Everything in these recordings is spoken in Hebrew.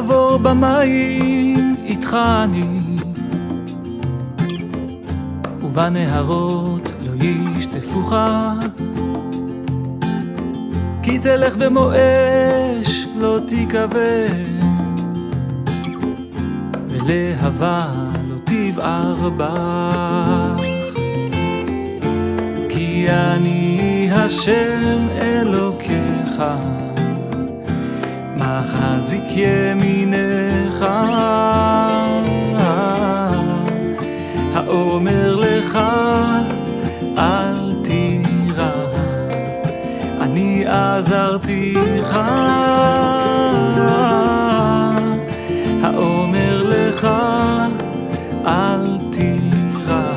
תעבור במים איתך אני, ובנהרות לא ישטפוך. כי תלך במואש לא תיכווה. ולהבה לא תבער בך. כי אני השם אלוקיך. מחזיק ימינך. האומר לך אל תירא אני עזרתיך אל תירא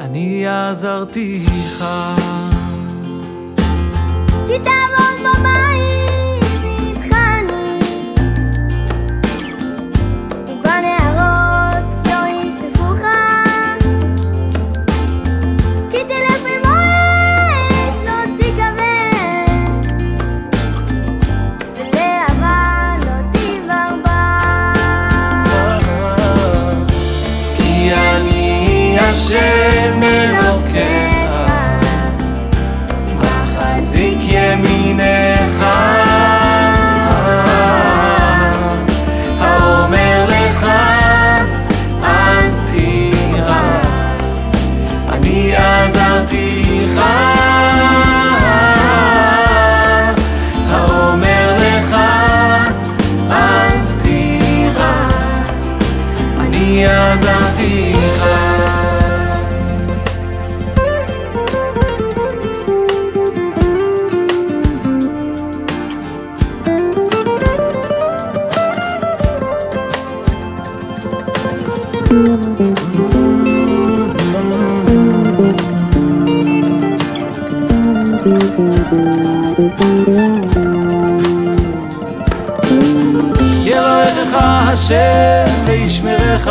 אני עזרתיך. כי תעמוד במים יברכך השם וישמרך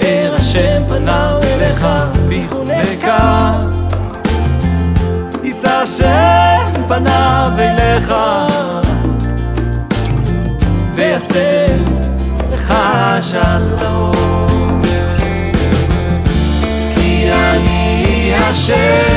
יאר השם פניו אליך ויחונך יישא השם פניו אליך ויעשה לך שלום. כי אני השם